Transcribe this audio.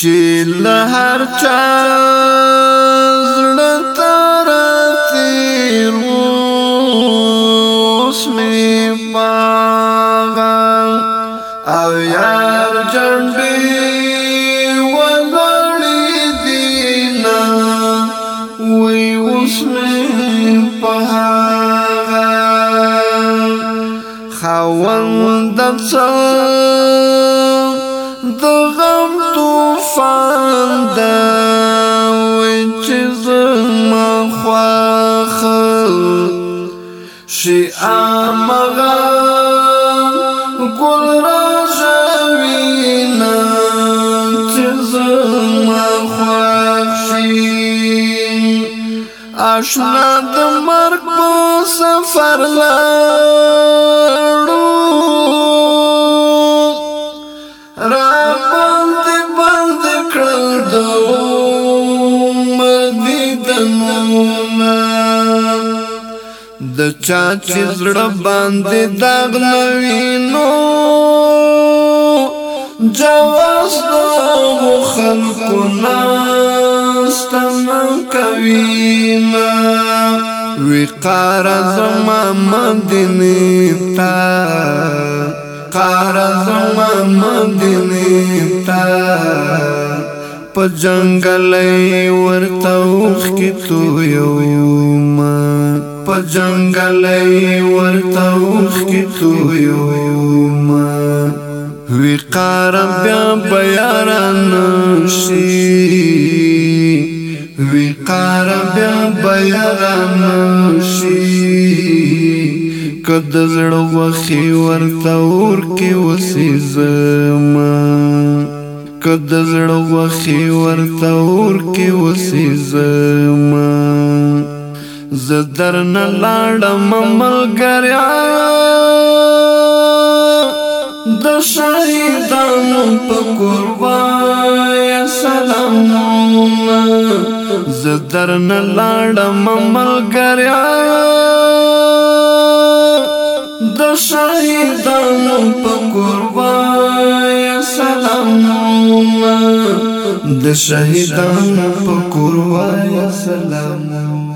چې له چاز چا زړه تر تیر اوس می پاغا او یار جنبی و ولړې دینا وی اوس می پاغا خوند سا د غم تو خوخ شي امغه ګل راځوینا چې زما خوخ شي آشنا د مرګ په سفر لا د چا چې زړه باندې داغ نوي نو جواز د خلکو ناستم کوي ما وقار زما مدینه تا قار زما مدینه تا په جنگلې ورته وخ کې تو یو ما په جنگلې ورته وخ کې تو یو ما وقار بیا بیان شي وقار بیا بیان شي کد زړه وخی ورته ور کې وسې زما کد زړه وخی ورته ور کې وسی زما ز درن لاړم ملګریا د شهیدانو په قربان سلام ز درن لاړم ملګریا د شهیدانو په قربان سلام د شهیدانو په کور وای سلام